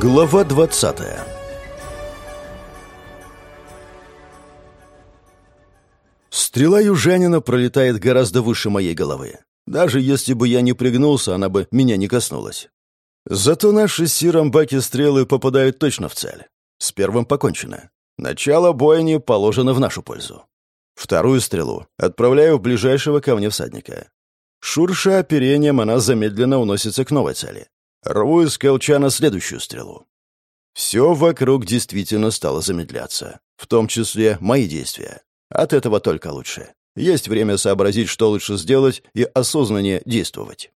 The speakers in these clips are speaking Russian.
Глава 20 Стрела южанина пролетает гораздо выше моей головы. Даже если бы я не пригнулся, она бы меня не коснулась. Зато наши с Сиром баки стрелы попадают точно в цель. С первым покончено. Начало бойни положено в нашу пользу. Вторую стрелу отправляю в ближайшего ко мне всадника. Шурша оперением, она замедленно уносится к новой цели. Рву из колчана следующую стрелу. Все вокруг действительно стало замедляться, в том числе мои действия. От этого только лучше. Есть время сообразить, что лучше сделать, и осознаннее действовать.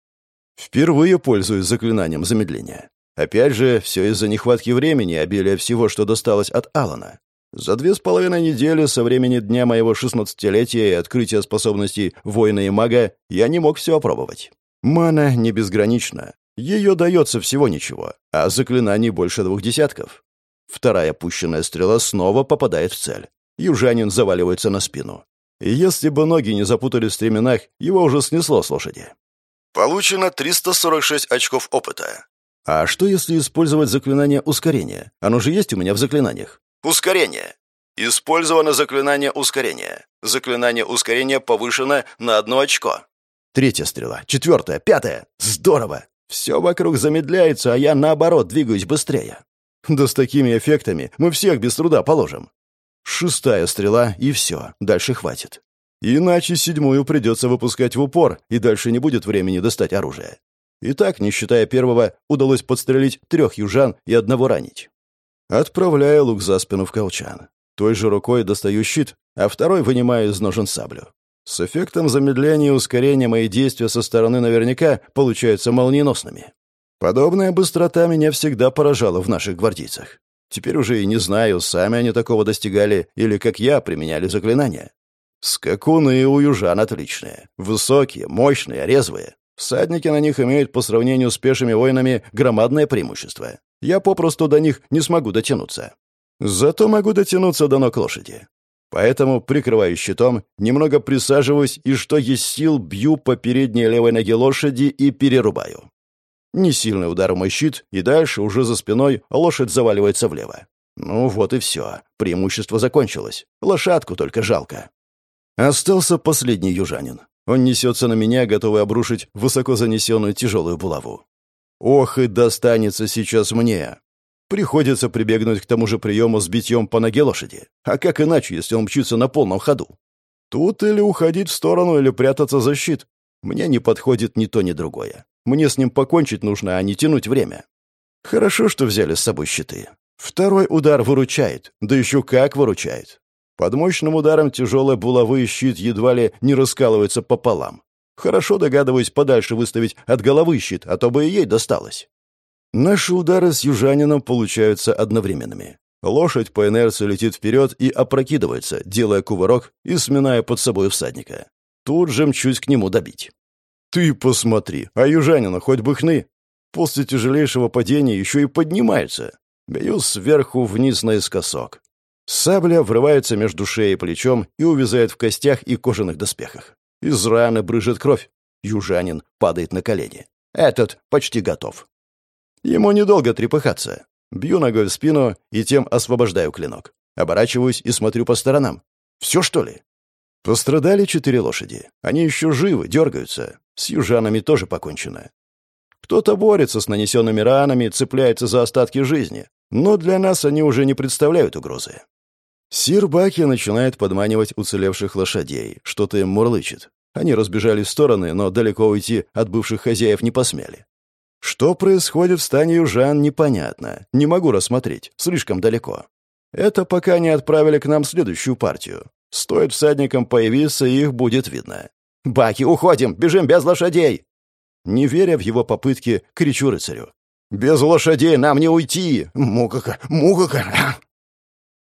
Впервые пользуюсь заклинанием замедления. Опять же, все из-за нехватки времени и обилия всего, что досталось от Алана. За две с половиной недели со времени дня моего шестнадцатилетия и открытия способностей воина и мага я не мог все опробовать. Мана не безгранична. Ее дается всего ничего, а заклинаний больше двух десятков. Вторая пущенная стрела снова попадает в цель. Южанин заваливается на спину. Если бы ноги не запутали в стременах, его уже снесло с лошади. Получено 346 очков опыта. А что, если использовать заклинание ускорения? Оно же есть у меня в заклинаниях. Ускорение. Использовано заклинание ускорения. Заклинание ускорения повышено на одно очко. Третья стрела, четвертая, пятая. Здорово! Все вокруг замедляется, а я, наоборот, двигаюсь быстрее. Да с такими эффектами мы всех без труда положим. Шестая стрела, и все, дальше хватит. Иначе седьмую придется выпускать в упор, и дальше не будет времени достать оружие. И так, не считая первого, удалось подстрелить трех южан и одного ранить. Отправляю лук за спину в колчан. Той же рукой достаю щит, а второй вынимаю из ножен саблю. С эффектом замедления и ускорения мои действия со стороны наверняка получаются молниеносными. Подобная быстрота меня всегда поражала в наших гвардейцах. Теперь уже и не знаю, сами они такого достигали или, как я, применяли заклинания. Скакуны у южан отличные. Высокие, мощные, резвые. Всадники на них имеют по сравнению с пешими воинами громадное преимущество. Я попросту до них не смогу дотянуться. Зато могу дотянуться до ног лошади. Поэтому, прикрываю щитом, немного присаживаюсь и, что есть сил, бью по передней левой ноге лошади и перерубаю. Несильный удар в мой щит, и дальше, уже за спиной, лошадь заваливается влево. Ну вот и все. Преимущество закончилось. Лошадку только жалко. Остался последний южанин. Он несется на меня, готовый обрушить высоко занесенную тяжелую булаву. Ох, и достанется сейчас мне. Приходится прибегнуть к тому же приему с битьем по ноге лошади. А как иначе, если он мчится на полном ходу? Тут или уходить в сторону, или прятаться за щит. Мне не подходит ни то, ни другое. Мне с ним покончить нужно, а не тянуть время. Хорошо, что взяли с собой щиты. Второй удар выручает, да еще как выручает. Под мощным ударом тяжелой булавы щит едва ли не раскалывается пополам. Хорошо догадываюсь подальше выставить от головы щит, а то бы и ей досталось. Наши удары с южанином получаются одновременными. Лошадь по инерции летит вперед и опрокидывается, делая кувырок и сминая под собой всадника. Тут же мчусь к нему добить. Ты посмотри, а южанина хоть бы хны. После тяжелейшего падения еще и поднимается. Бью сверху вниз наискосок. Сабля врывается между шеей и плечом и увязает в костях и кожаных доспехах. Из раны брыжет кровь. Южанин падает на колени. Этот почти готов. Ему недолго трепыхаться. Бью ногой в спину и тем освобождаю клинок. Оборачиваюсь и смотрю по сторонам. Все, что ли? Пострадали четыре лошади. Они еще живы, дергаются. С южанами тоже покончено. Кто-то борется с нанесенными ранами, цепляется за остатки жизни, но для нас они уже не представляют угрозы. Сир Баки начинает подманивать уцелевших лошадей, что-то им мурлычет. Они разбежались в стороны, но далеко уйти от бывших хозяев не посмели. Что происходит в стане южан, непонятно. Не могу рассмотреть, слишком далеко. Это пока не отправили к нам следующую партию. Стоит всадникам появиться, их будет видно. «Баки, уходим! Бежим без лошадей!» Не веря в его попытки, кричу рыцарю. «Без лошадей нам не уйти! Мукака! Мукака!»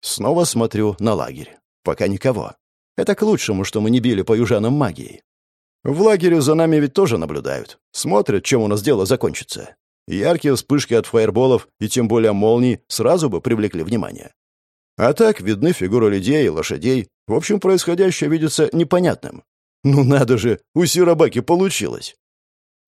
Снова смотрю на лагерь. Пока никого. Это к лучшему, что мы не били по южанам магией. В лагере за нами ведь тоже наблюдают. Смотрят, чем у нас дело закончится. Яркие вспышки от фаерболов и тем более молний сразу бы привлекли внимание. А так видны фигуры людей и лошадей. В общем, происходящее видится непонятным. Ну надо же, у Сирабаки получилось.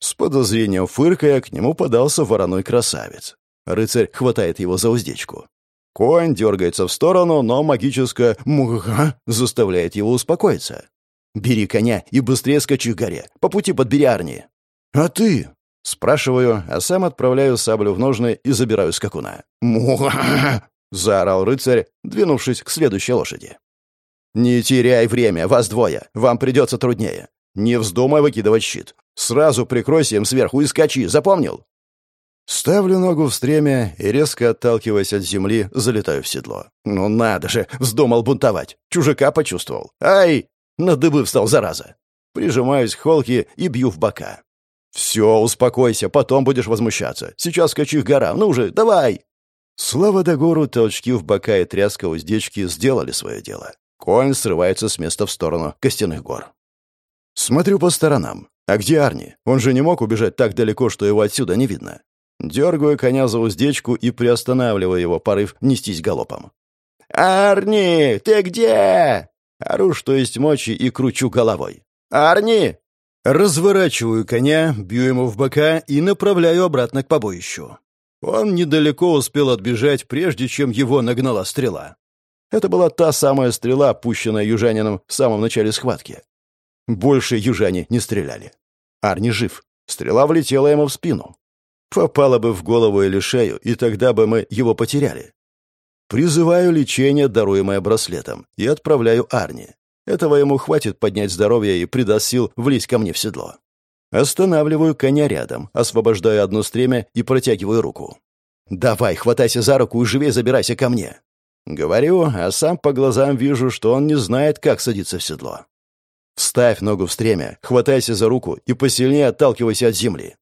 С подозрением фыркая к нему подался вороной красавец. Рыцарь хватает его за уздечку. Конь дергается в сторону, но магическая «муга» заставляет его успокоиться. «Бери коня и быстрее скачи к горе. По пути подбери Арни». «А ты?» Спрашиваю, а сам отправляю саблю в ножны и забираю скакуна. «Муга!» — заорал рыцарь, двинувшись к следующей лошади. «Не теряй время, вас двое. Вам придется труднее. Не вздумай выкидывать щит. Сразу прикройся им сверху и скачи, запомнил?» Ставлю ногу в стремя и, резко отталкиваясь от земли, залетаю в седло. «Ну надо же! Вздумал бунтовать! Чужака почувствовал! Ай! На дыбы встал, зараза!» Прижимаюсь к холке и бью в бока. «Все, успокойся, потом будешь возмущаться. Сейчас скачи к горам, ну уже, давай!» Слава Дагору, толчки в бока и тряска уздечки сделали свое дело. Конь срывается с места в сторону костяных гор. Смотрю по сторонам. А где Арни? Он же не мог убежать так далеко, что его отсюда не видно. Дергаю коня за уздечку и приостанавливаю его порыв нестись галопом. «Арни, ты где?» Ору, что есть мочи, и кручу головой. «Арни!» Разворачиваю коня, бью ему в бока и направляю обратно к побоищу. Он недалеко успел отбежать, прежде чем его нагнала стрела. Это была та самая стрела, пущенная южанином в самом начале схватки. Больше южане не стреляли. Арни жив. Стрела влетела ему в спину. Попала бы в голову или шею, и тогда бы мы его потеряли. Призываю лечение, даруемое браслетом, и отправляю Арни. Этого ему хватит поднять здоровье и придаст сил влезть ко мне в седло. Останавливаю коня рядом, освобождаю одно стремя и протягиваю руку. «Давай, хватайся за руку и живее забирайся ко мне». Говорю, а сам по глазам вижу, что он не знает, как садиться в седло. Вставь ногу в стремя, хватайся за руку и посильнее отталкивайся от земли.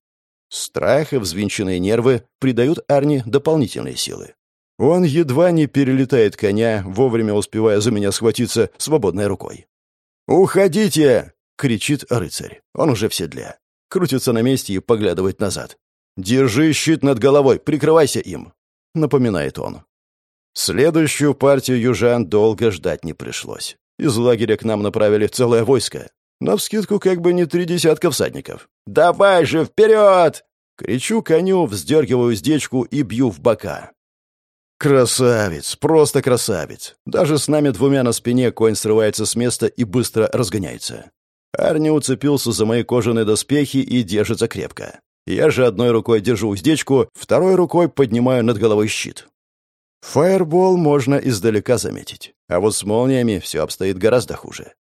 Страх и взвинченные нервы придают Арни дополнительные силы. Он едва не перелетает коня, вовремя успевая за меня схватиться свободной рукой. «Уходите!» — кричит рыцарь. Он уже в седле. Крутится на месте и поглядывает назад. «Держи щит над головой, прикрывайся им!» — напоминает он. Следующую партию южан долго ждать не пришлось. Из лагеря к нам направили целое войско. Навскидку как бы не три десятка всадников. «Давай же, вперед!» Кричу коню, вздергиваю уздечку и бью в бока. Красавец, просто красавец. Даже с нами двумя на спине конь срывается с места и быстро разгоняется. Арни уцепился за мои кожаные доспехи и держится крепко. Я же одной рукой держу уздечку, второй рукой поднимаю над головой щит. Фаербол можно издалека заметить, а вот с молниями все обстоит гораздо хуже.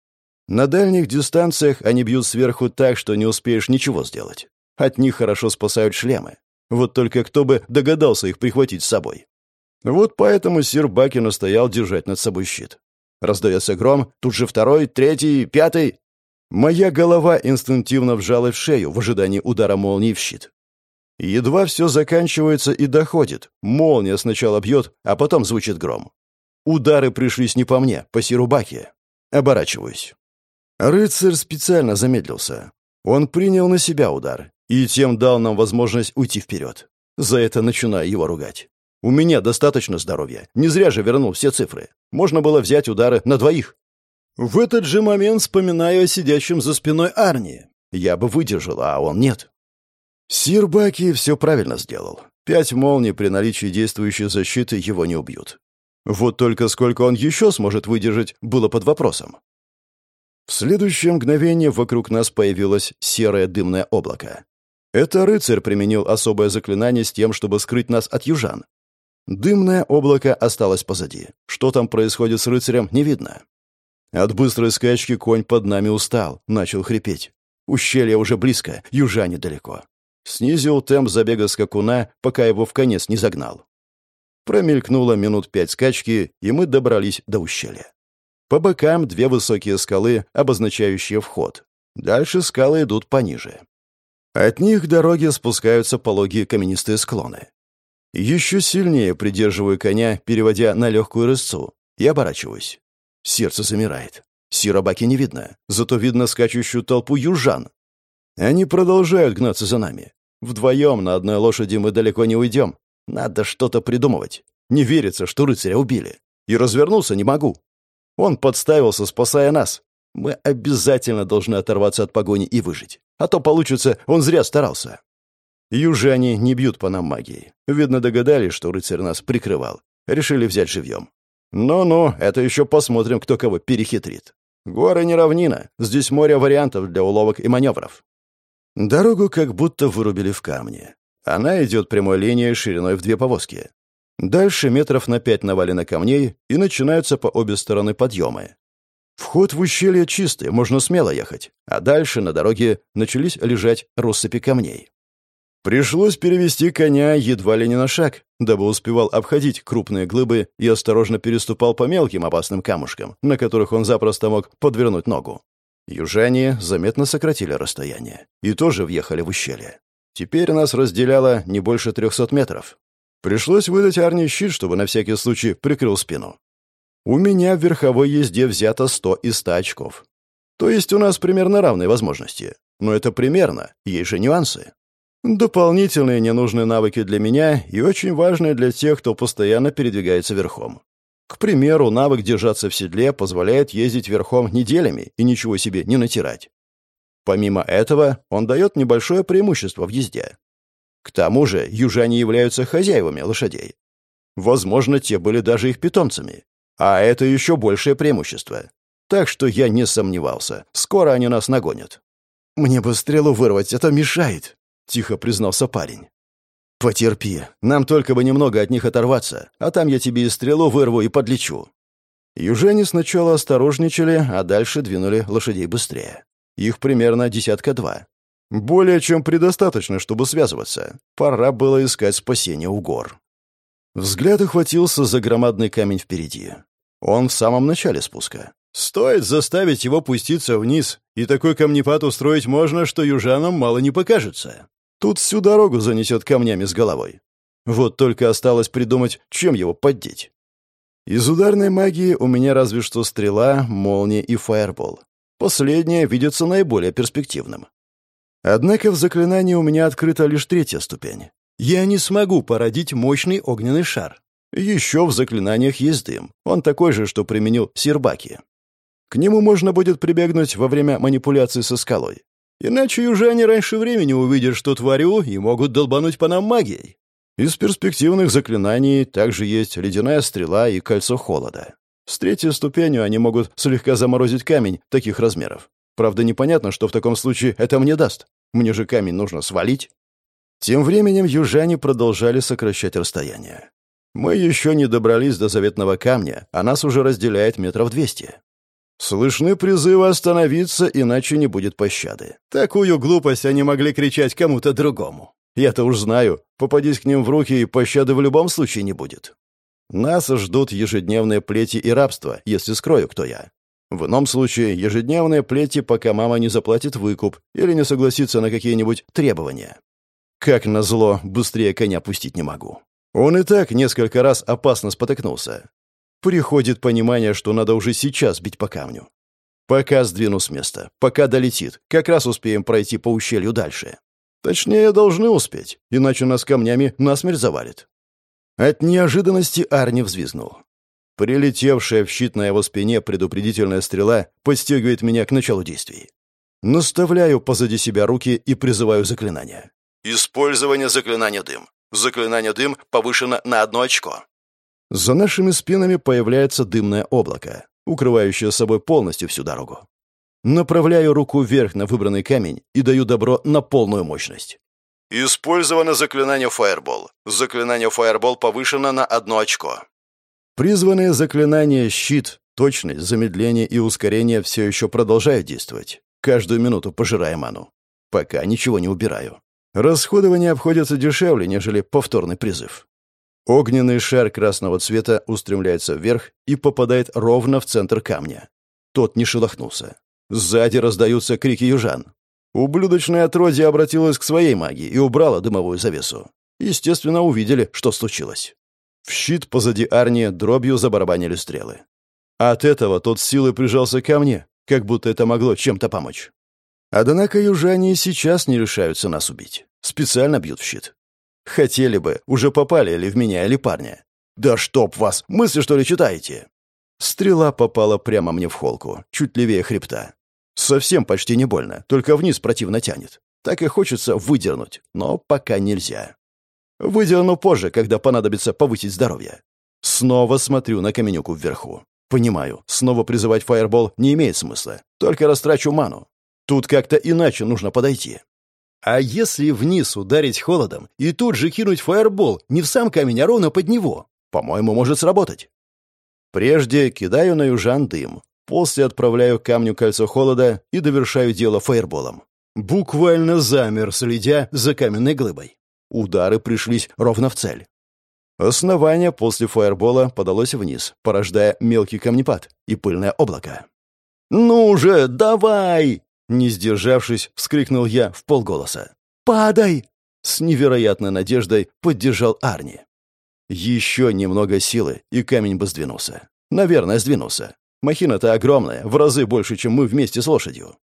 На дальних дистанциях они бьют сверху так, что не успеешь ничего сделать. От них хорошо спасают шлемы. Вот только кто бы догадался их прихватить с собой. Вот поэтому сир Баки настоял держать над собой щит. Раздается гром, тут же второй, третий, пятый. Моя голова инстинктивно вжалась в шею в ожидании удара молнии в щит. Едва все заканчивается и доходит. Молния сначала бьет, а потом звучит гром. Удары пришлись не по мне, по сиру Баки. Оборачиваюсь. Рыцарь специально замедлился. Он принял на себя удар и тем дал нам возможность уйти вперед. За это начинаю его ругать. У меня достаточно здоровья. Не зря же вернул все цифры. Можно было взять удары на двоих. В этот же момент вспоминаю о сидящем за спиной Арни. Я бы выдержал, а он нет. Сир Баки все правильно сделал. Пять молний при наличии действующей защиты его не убьют. Вот только сколько он еще сможет выдержать, было под вопросом. В следующее мгновение вокруг нас появилось серое дымное облако. Это рыцарь применил особое заклинание с тем, чтобы скрыть нас от южан. Дымное облако осталось позади. Что там происходит с рыцарем, не видно. От быстрой скачки конь под нами устал, начал хрипеть. Ущелье уже близко, южане далеко. Снизил темп забега скакуна, пока его в конец не загнал. Промелькнуло минут пять скачки, и мы добрались до ущелья. По бокам две высокие скалы, обозначающие вход. Дальше скалы идут пониже. От них дороги спускаются пологие каменистые склоны. Еще сильнее придерживаю коня, переводя на легкую рысцу, и оборачиваюсь. Сердце замирает. Сиробаки не видно, зато видно скачущую толпу южан. Они продолжают гнаться за нами. Вдвоем на одной лошади мы далеко не уйдем. Надо что-то придумывать. Не верится, что рыцаря убили. И развернуться не могу. Он подставился, спасая нас. Мы обязательно должны оторваться от погони и выжить. А то получится, он зря старался. Южане не бьют по нам магией. Видно, догадались, что рыцарь нас прикрывал. Решили взять живьем. Ну-ну, это еще посмотрим, кто кого перехитрит. Горы не равнина. Здесь море вариантов для уловок и маневров. Дорогу как будто вырубили в камне. Она идет прямой линией шириной в две повозки. Дальше метров на пять навалено камней, и начинаются по обе стороны подъемы. Вход в ущелье чистый, можно смело ехать, а дальше на дороге начались лежать россыпи камней. Пришлось перевести коня едва ли не на шаг, дабы успевал обходить крупные глыбы и осторожно переступал по мелким опасным камушкам, на которых он запросто мог подвернуть ногу. Южане заметно сократили расстояние и тоже въехали в ущелье. Теперь нас разделяло не больше трехсот метров. Пришлось выдать Арни щит, чтобы на всякий случай прикрыл спину. У меня в верховой езде взято 100 из 100 очков. То есть у нас примерно равные возможности. Но это примерно, есть же нюансы. Дополнительные ненужные навыки для меня и очень важные для тех, кто постоянно передвигается верхом. К примеру, навык держаться в седле позволяет ездить верхом неделями и ничего себе не натирать. Помимо этого, он дает небольшое преимущество в езде. К тому же, южане являются хозяевами лошадей. Возможно, те были даже их питомцами. А это еще большее преимущество. Так что я не сомневался. Скоро они нас нагонят. «Мне бы стрелу вырвать, это мешает», — тихо признался парень. «Потерпи. Нам только бы немного от них оторваться, а там я тебе и стрелу вырву и подлечу». Южане сначала осторожничали, а дальше двинули лошадей быстрее. Их примерно десятка-два. Более чем предостаточно, чтобы связываться. Пора было искать спасение у гор. Взгляд охватился за громадный камень впереди. Он в самом начале спуска. Стоит заставить его пуститься вниз, и такой камнепад устроить можно, что южанам мало не покажется. Тут всю дорогу занесет камнями с головой. Вот только осталось придумать, чем его поддеть. Из ударной магии у меня разве что стрела, молния и фаербол. Последнее видится наиболее перспективным. Однако в заклинании у меня открыта лишь третья ступень. Я не смогу породить мощный огненный шар. Еще в заклинаниях есть дым. Он такой же, что применил Сирбаки. К нему можно будет прибегнуть во время манипуляции со скалой. Иначе они раньше времени увидят, что творю, и могут долбануть по нам магией. Из перспективных заклинаний также есть ледяная стрела и кольцо холода. С третьей ступенью они могут слегка заморозить камень таких размеров. Правда, непонятно, что в таком случае это мне даст. Мне же камень нужно свалить. Тем временем южане продолжали сокращать расстояние. Мы еще не добрались до заветного камня, а нас уже разделяет метров двести. Слышны призывы остановиться, иначе не будет пощады. Такую глупость они могли кричать кому-то другому. Я-то уж знаю, попадись к ним в руки, и пощады в любом случае не будет. Нас ждут ежедневные плети и рабство, если скрою, кто я. В ином случае ежедневные плети, пока мама не заплатит выкуп или не согласится на какие-нибудь требования. Как назло, быстрее коня пустить не могу. Он и так несколько раз опасно спотыкнулся. Приходит понимание, что надо уже сейчас бить по камню. Пока сдвину с места, пока долетит, как раз успеем пройти по ущелью дальше. Точнее, должны успеть, иначе нас камнями насмерть завалит. От неожиданности Арни взвизгнул. Прилетевшая в щит на его спине предупредительная стрела подстегивает меня к началу действий. Наставляю позади себя руки и призываю заклинание. Использование заклинания «Дым». Заклинание «Дым» повышено на одно очко. За нашими спинами появляется дымное облако, укрывающее собой полностью всю дорогу. Направляю руку вверх на выбранный камень и даю добро на полную мощность. Использовано заклинание Fireball. Заклинание Fireball повышено на одно очко. Призванные заклинания «Щит», «Точность», «Замедление» и «Ускорение» все еще продолжают действовать, каждую минуту пожирая ману. Пока ничего не убираю. Расходование обходится дешевле, нежели повторный призыв. Огненный шар красного цвета устремляется вверх и попадает ровно в центр камня. Тот не шелохнулся. Сзади раздаются крики южан. Ублюдочное отродье обратилось к своей магии и убрало дымовую завесу. Естественно, увидели, что случилось. В щит позади Арни дробью забарабанили стрелы. От этого тот силой прижался ко мне, как будто это могло чем-то помочь. Однако южане сейчас не решаются нас убить. Специально бьют в щит. Хотели бы, уже попали или в меня, или парня. Да чтоб вас, мысли что ли читаете? Стрела попала прямо мне в холку, чуть левее хребта. Совсем почти не больно, только вниз противно тянет. Так и хочется выдернуть, но пока нельзя. Выдерну позже, когда понадобится повысить здоровье. Снова смотрю на каменюку вверху. Понимаю, снова призывать фаербол не имеет смысла. Только растрачу ману. Тут как-то иначе нужно подойти. А если вниз ударить холодом и тут же кинуть фаербол не в сам камень, а ровно под него? По-моему, может сработать. Прежде кидаю на южан дым. После отправляю камню кольцо холода и довершаю дело фаерболом. Буквально замер, следя за каменной глыбой. Удары пришлись ровно в цель. Основание после фаербола подалось вниз, порождая мелкий камнепад и пыльное облако. «Ну же, давай!» Не сдержавшись, вскрикнул я в полголоса. «Падай!» С невероятной надеждой поддержал Арни. Еще немного силы, и камень бы сдвинулся. Наверное, сдвинулся. Махина-то огромная, в разы больше, чем мы вместе с лошадью.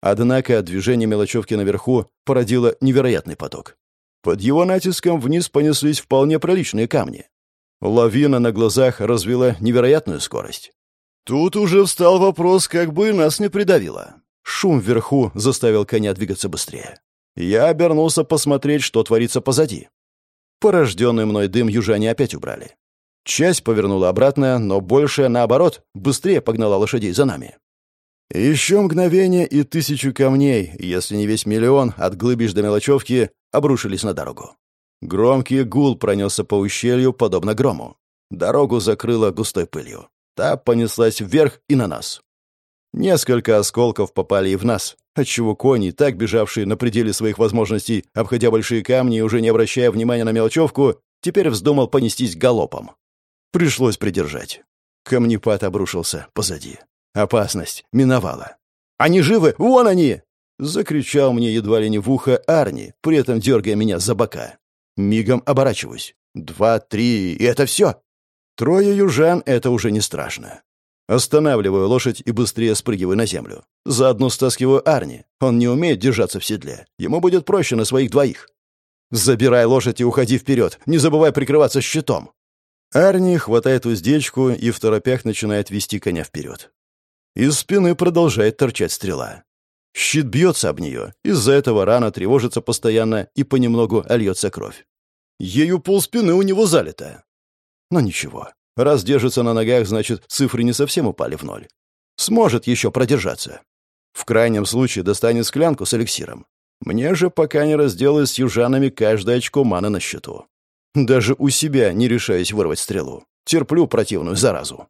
Однако движение мелочевки наверху породило невероятный поток. Под его натиском вниз понеслись вполне приличные камни. Лавина на глазах развила невероятную скорость. Тут уже встал вопрос, как бы нас не придавило. Шум вверху заставил коня двигаться быстрее. Я обернулся посмотреть, что творится позади. Порожденный мной дым южане опять убрали. Часть повернула обратно, но большая, наоборот, быстрее погнала лошадей за нами. Еще мгновение и тысячу камней, если не весь миллион, от глыбищ до мелочевки, обрушились на дорогу. Громкий гул пронесся по ущелью, подобно грому. Дорогу закрыло густой пылью. Та понеслась вверх и на нас. Несколько осколков попали и в нас, отчего кони, так бежавшие на пределе своих возможностей, обходя большие камни и уже не обращая внимания на мелочевку, теперь вздумал понестись галопом. Пришлось придержать. Камнепад обрушился позади. Опасность миновала. «Они живы! Вон они!» Закричал мне едва ли не в ухо Арни, при этом дергая меня за бока. Мигом оборачиваюсь. Два, три, и это все. Трое южан — это уже не страшно. Останавливаю лошадь и быстрее спрыгиваю на землю. Заодно стаскиваю Арни. Он не умеет держаться в седле. Ему будет проще на своих двоих. Забирай лошадь и уходи вперед. Не забывай прикрываться щитом. Арни хватает уздечку и в торопях начинает вести коня вперед. Из спины продолжает торчать стрела. Щит бьется об нее, из-за этого рана тревожится постоянно и понемногу ольется кровь. Ею полспины у него залито. Но ничего. Раз держится на ногах, значит, цифры не совсем упали в ноль. Сможет еще продержаться. В крайнем случае достанет склянку с эликсиром. Мне же пока не разделаюсь с южанами каждое очко маны на счету. Даже у себя не решаюсь вырвать стрелу. Терплю противную заразу.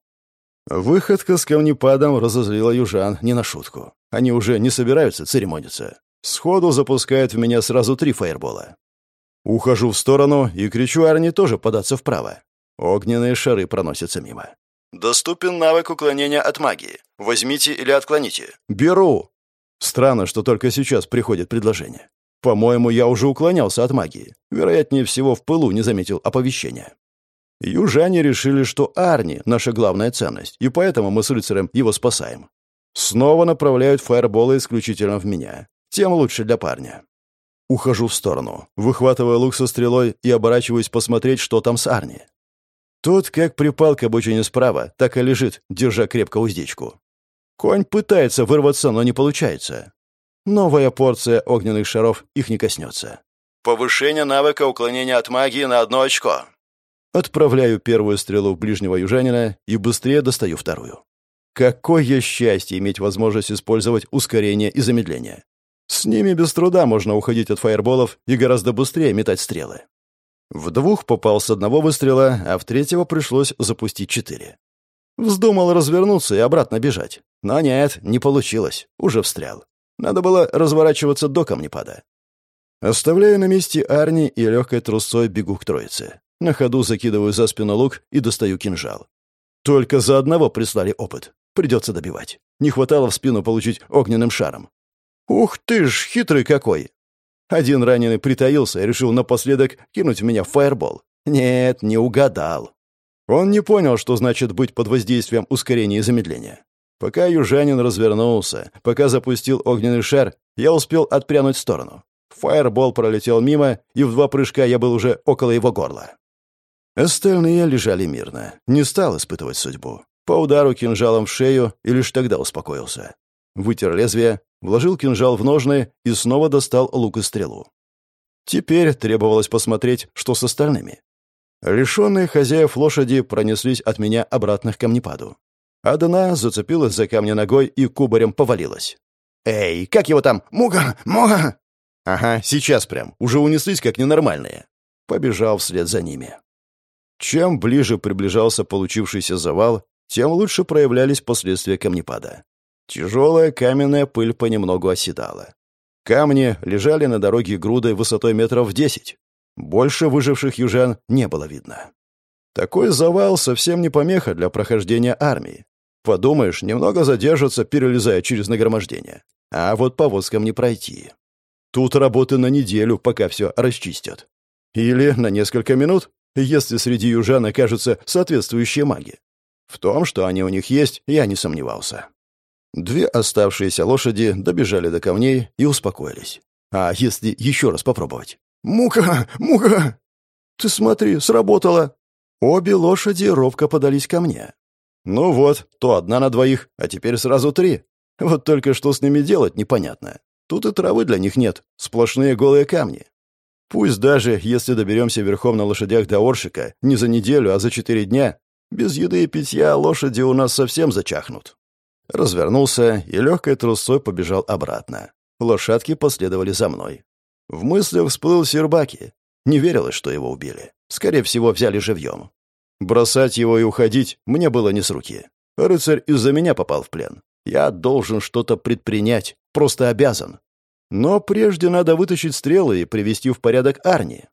Выходка с камнепадом разозлила южан не на шутку. Они уже не собираются церемониться. Сходу запускают в меня сразу три фаербола. Ухожу в сторону и кричу Арни тоже податься вправо. Огненные шары проносятся мимо. «Доступен навык уклонения от магии. Возьмите или отклоните». «Беру!» Странно, что только сейчас приходит предложение. По-моему, я уже уклонялся от магии. Вероятнее всего, в пылу не заметил оповещения. Южане решили, что Арни — наша главная ценность, и поэтому мы с рыцарем его спасаем. Снова направляют фаерболы исключительно в меня. Тем лучше для парня. Ухожу в сторону, выхватываю лук со стрелой и оборачиваюсь посмотреть, что там с Арни. Тот как припал к обочине справа, так и лежит, держа крепко уздечку. Конь пытается вырваться, но не получается. Новая порция огненных шаров их не коснется. Повышение навыка уклонения от магии на одно очко. Отправляю первую стрелу в ближнего южанина и быстрее достаю вторую. Какое счастье иметь возможность использовать ускорение и замедление. С ними без труда можно уходить от фаерболов и гораздо быстрее метать стрелы. В двух попал с одного выстрела, а в третьего пришлось запустить четыре. Вздумал развернуться и обратно бежать. Но нет, не получилось. Уже встрял. Надо было разворачиваться до камнепада. Оставляю на месте Арни и легкой трусцой бегу к троице. На ходу закидываю за спину лук и достаю кинжал. Только за одного прислали опыт. Придется добивать. Не хватало в спину получить огненным шаром. Ух ты ж, хитрый какой! Один раненый притаился и решил напоследок кинуть в меня фаербол. Нет, не угадал. Он не понял, что значит быть под воздействием ускорения и замедления. Пока южанин развернулся, пока запустил огненный шар, я успел отпрянуть в сторону. Фаербол пролетел мимо, и в два прыжка я был уже около его горла. Остальные лежали мирно. Не стал испытывать судьбу. По удару кинжалом в шею и лишь тогда успокоился. Вытер лезвие, вложил кинжал в ножны и снова достал лук и стрелу. Теперь требовалось посмотреть, что с остальными. Лишенные хозяев лошади пронеслись от меня обратно к камнепаду. Одна зацепилась за камни ногой и кубарем повалилась. «Эй, как его там? Муга! Муга!» «Ага, сейчас прям. Уже унеслись, как ненормальные». Побежал вслед за ними. Чем ближе приближался получившийся завал, тем лучше проявлялись последствия камнепада. Тяжелая каменная пыль понемногу оседала. Камни лежали на дороге грудой высотой метров десять. Больше выживших южан не было видно. Такой завал совсем не помеха для прохождения армии. Подумаешь, немного задержатся, перелезая через нагромождение. А вот повозкам не пройти. Тут работы на неделю, пока все расчистят. Или на несколько минут, если среди южан окажутся соответствующие маги. В том, что они у них есть, я не сомневался. Две оставшиеся лошади добежали до камней и успокоились. А если еще раз попробовать? «Мука! Мука!» «Ты смотри, сработало!» Обе лошади ровко подались ко мне. Ну вот, то одна на двоих, а теперь сразу три. Вот только что с ними делать непонятно. Тут и травы для них нет, сплошные голые камни. Пусть даже, если доберемся верхом на лошадях до Оршика, не за неделю, а за четыре дня, без еды и питья лошади у нас совсем зачахнут. Развернулся и легкой трусой побежал обратно. Лошадки последовали за мной. В мыслях всплыл Сербаки. Не верилось, что его убили. Скорее всего, взяли живьем. Бросать его и уходить мне было не с руки. Рыцарь из-за меня попал в плен. Я должен что-то предпринять, просто обязан. Но прежде надо вытащить стрелы и привести в порядок Арни.